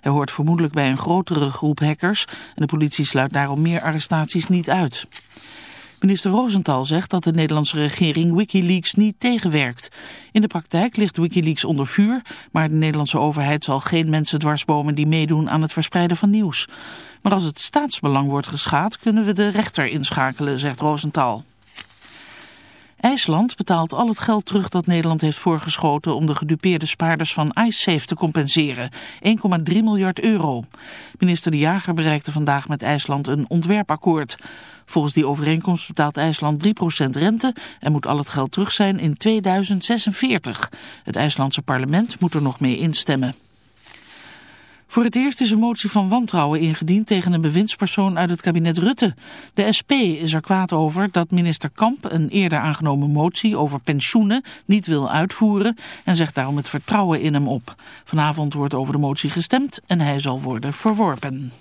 Hij hoort vermoedelijk bij een grotere groep hackers en de politie sluit daarom meer arrestaties niet uit. Minister Rosenthal zegt dat de Nederlandse regering Wikileaks niet tegenwerkt. In de praktijk ligt Wikileaks onder vuur, maar de Nederlandse overheid zal geen mensen dwarsbomen die meedoen aan het verspreiden van nieuws. Maar als het staatsbelang wordt geschaad kunnen we de rechter inschakelen, zegt Rosenthal. IJsland betaalt al het geld terug dat Nederland heeft voorgeschoten om de gedupeerde spaarders van IceSafe te compenseren. 1,3 miljard euro. Minister De Jager bereikte vandaag met IJsland een ontwerpakkoord. Volgens die overeenkomst betaalt IJsland 3% rente en moet al het geld terug zijn in 2046. Het IJslandse parlement moet er nog mee instemmen. Voor het eerst is een motie van wantrouwen ingediend tegen een bewindspersoon uit het kabinet Rutte. De SP is er kwaad over dat minister Kamp een eerder aangenomen motie over pensioenen niet wil uitvoeren en zegt daarom het vertrouwen in hem op. Vanavond wordt over de motie gestemd en hij zal worden verworpen.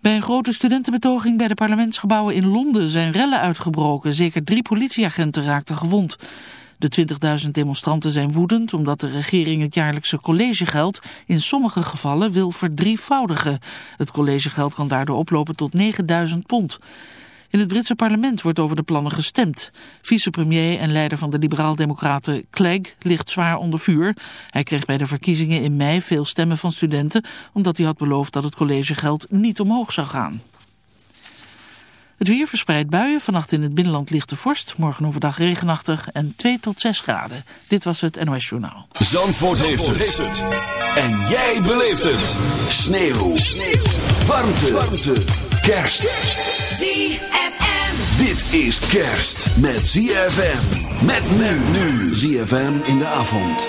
Bij een grote studentenbetoging bij de parlementsgebouwen in Londen zijn rellen uitgebroken. Zeker drie politieagenten raakten gewond. De 20.000 demonstranten zijn woedend omdat de regering het jaarlijkse collegegeld in sommige gevallen wil verdrievoudigen. Het collegegeld kan daardoor oplopen tot 9.000 pond. In het Britse parlement wordt over de plannen gestemd. Vicepremier en leider van de liberaal-democraten Clegg ligt zwaar onder vuur. Hij kreeg bij de verkiezingen in mei veel stemmen van studenten... omdat hij had beloofd dat het collegegeld niet omhoog zou gaan. Het weer verspreidt buien. Vannacht in het binnenland ligt de vorst. Morgen overdag regenachtig en 2 tot 6 graden. Dit was het NOS Journaal. Zandvoort, heeft, het. En jij beleeft het. Sneeuw. Sneeuw. Warmte. Warmte. Kerst. ZFM. Dit is kerst met ZFM. Met nu. nu. ZFM in de avond.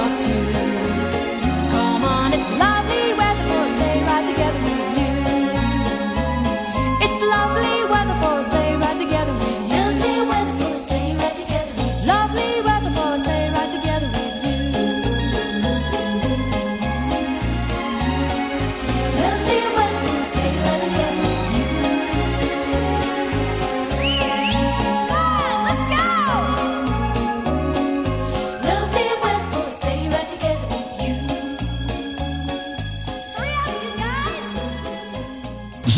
talk to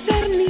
ser ni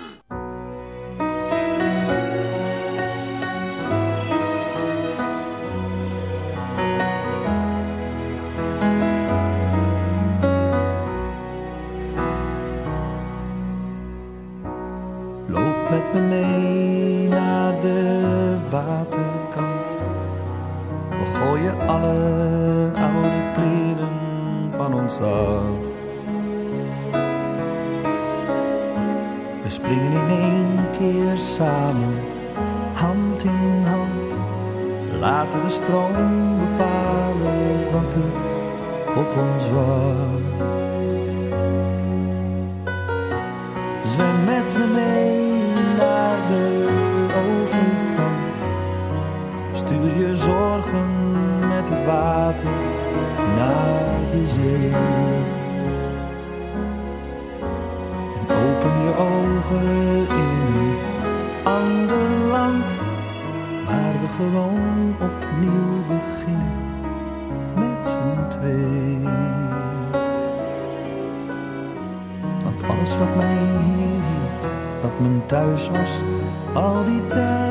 We in een ander land, waar we gewoon opnieuw beginnen met z'n twee. Want alles wat mij hier hield, wat mijn thuis was, al die tijd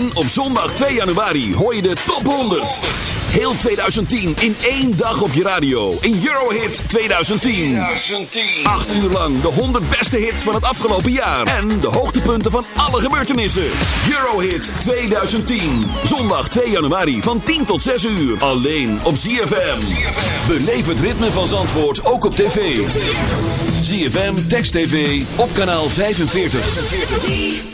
En op zondag 2 januari hoor je de top 100. Heel 2010 in één dag op je radio. In Eurohit 2010. Acht uur lang de 100 beste hits van het afgelopen jaar. En de hoogtepunten van alle gebeurtenissen. Eurohit 2010. Zondag 2 januari van 10 tot 6 uur. Alleen op ZFM. Beleef het ritme van Zandvoort ook op tv. ZFM Text TV op kanaal 45.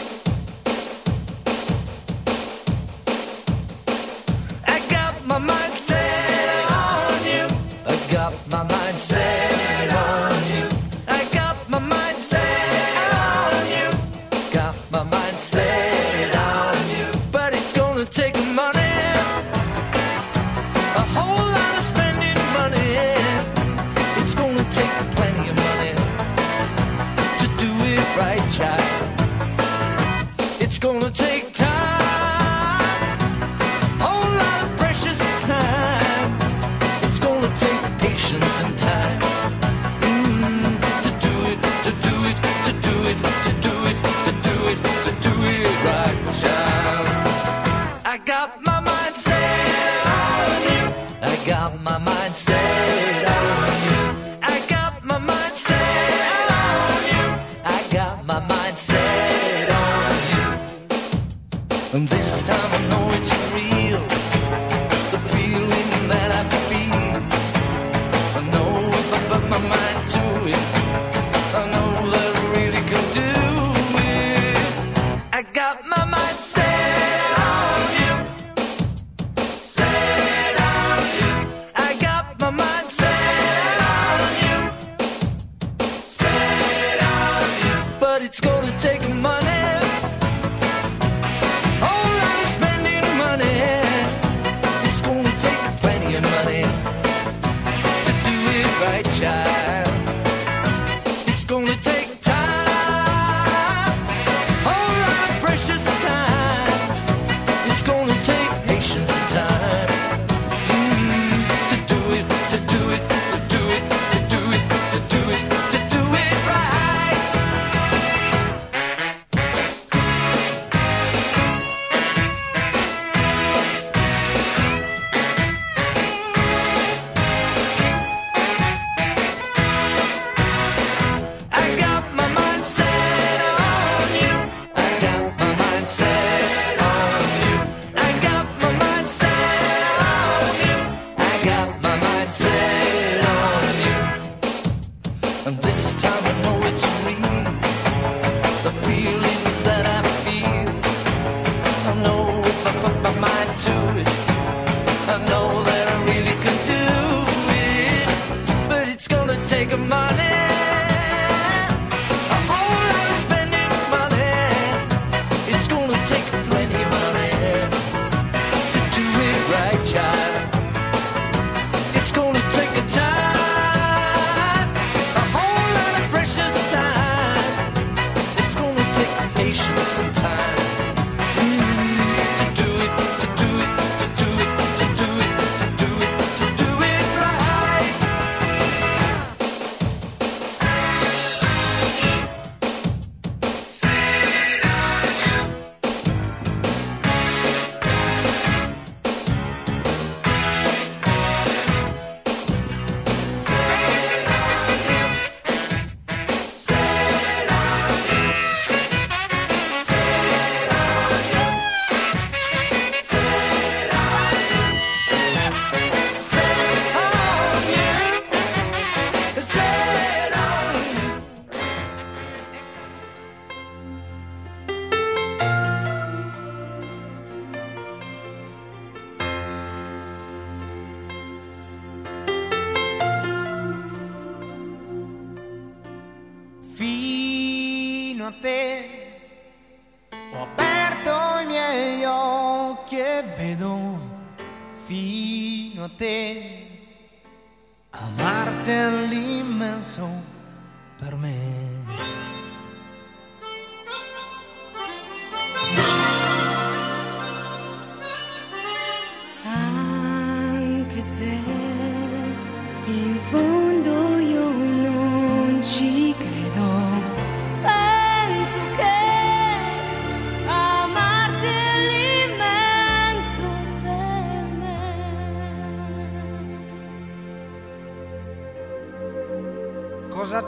Amarte all'immenso per me.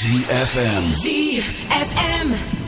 ZFM. ZFM.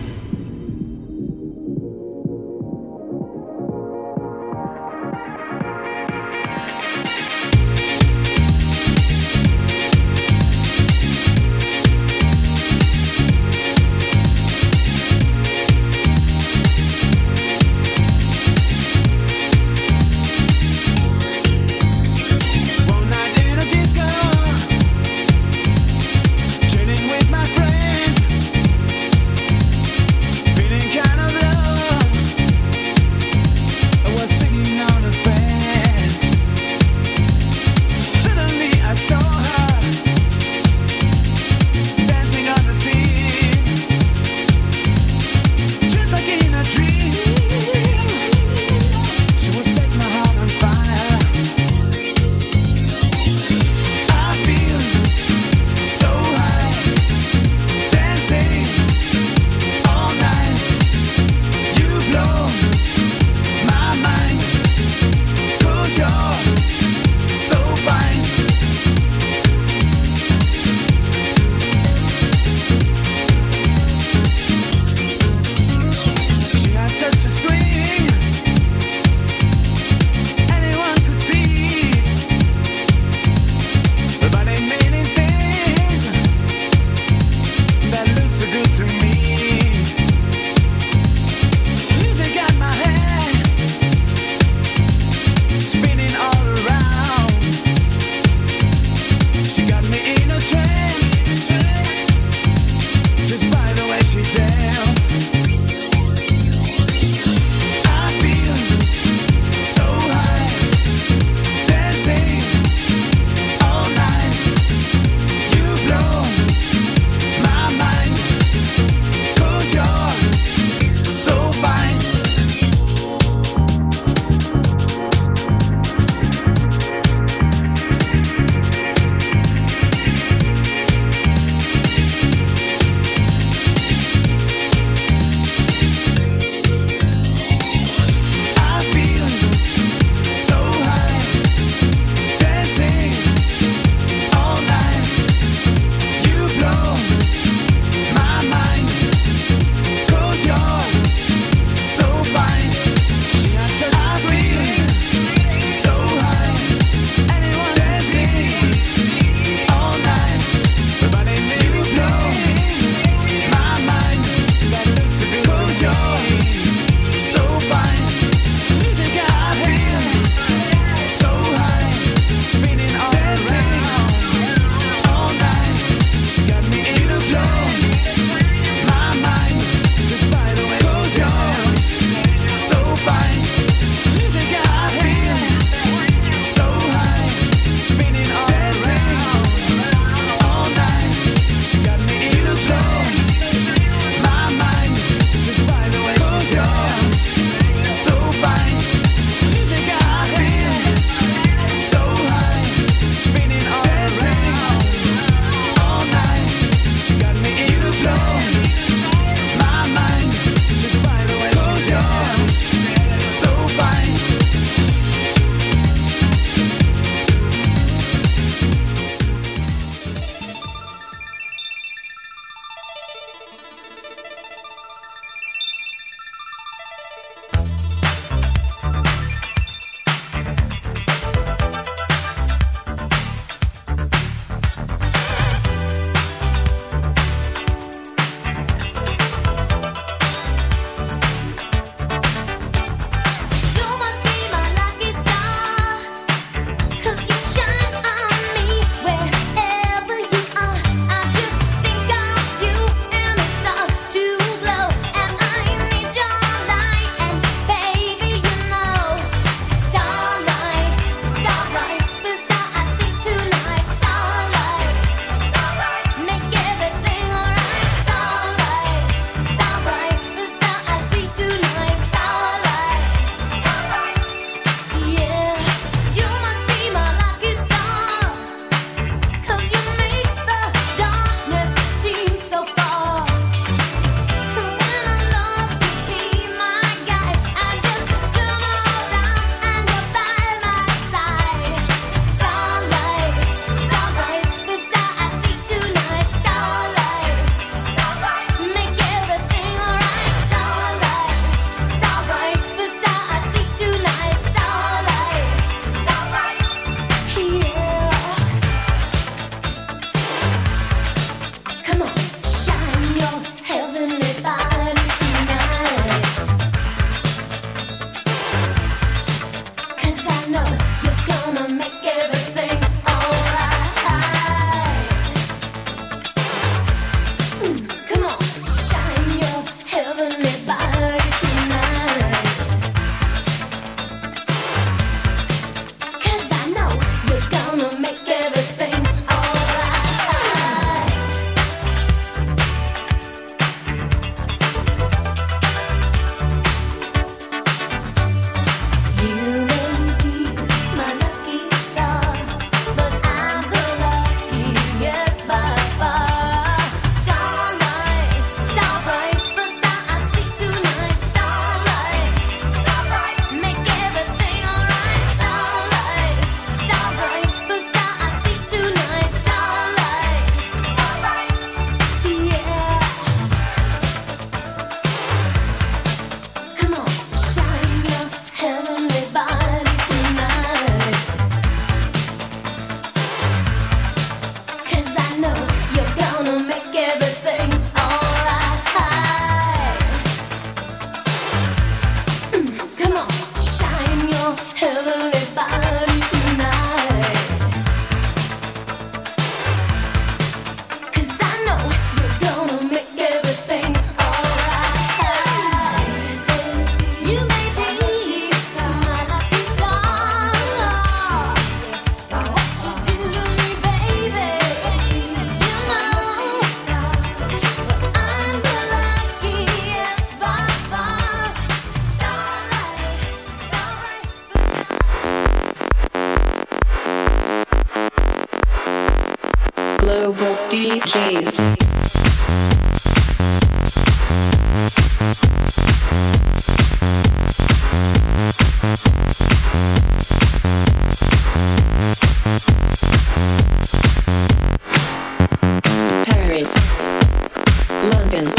London,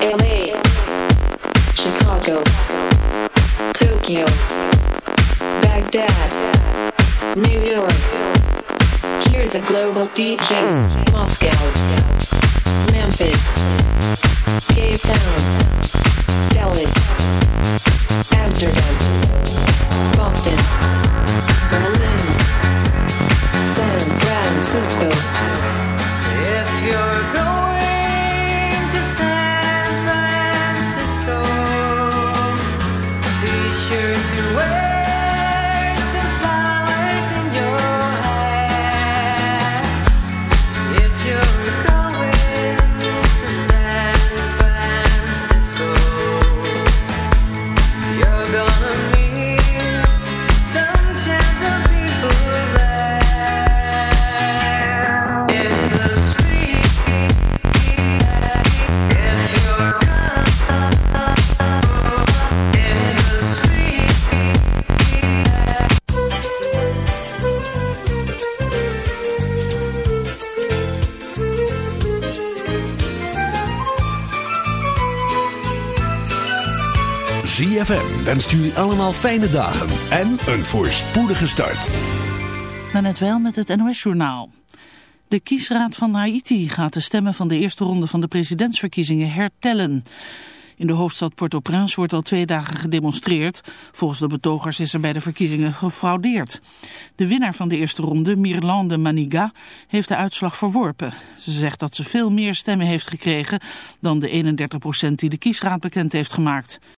LA, Chicago, Tokyo, Baghdad, New York. Hear the global DJs, Moscow. allemaal fijne dagen en een voorspoedige start. Dan net wel met het NOS-journaal. De kiesraad van Haiti gaat de stemmen van de eerste ronde van de presidentsverkiezingen hertellen. In de hoofdstad Port-au-Prince wordt al twee dagen gedemonstreerd. Volgens de betogers is er bij de verkiezingen gefraudeerd. De winnaar van de eerste ronde, Mirlande Maniga, heeft de uitslag verworpen. Ze zegt dat ze veel meer stemmen heeft gekregen dan de 31% die de kiesraad bekend heeft gemaakt.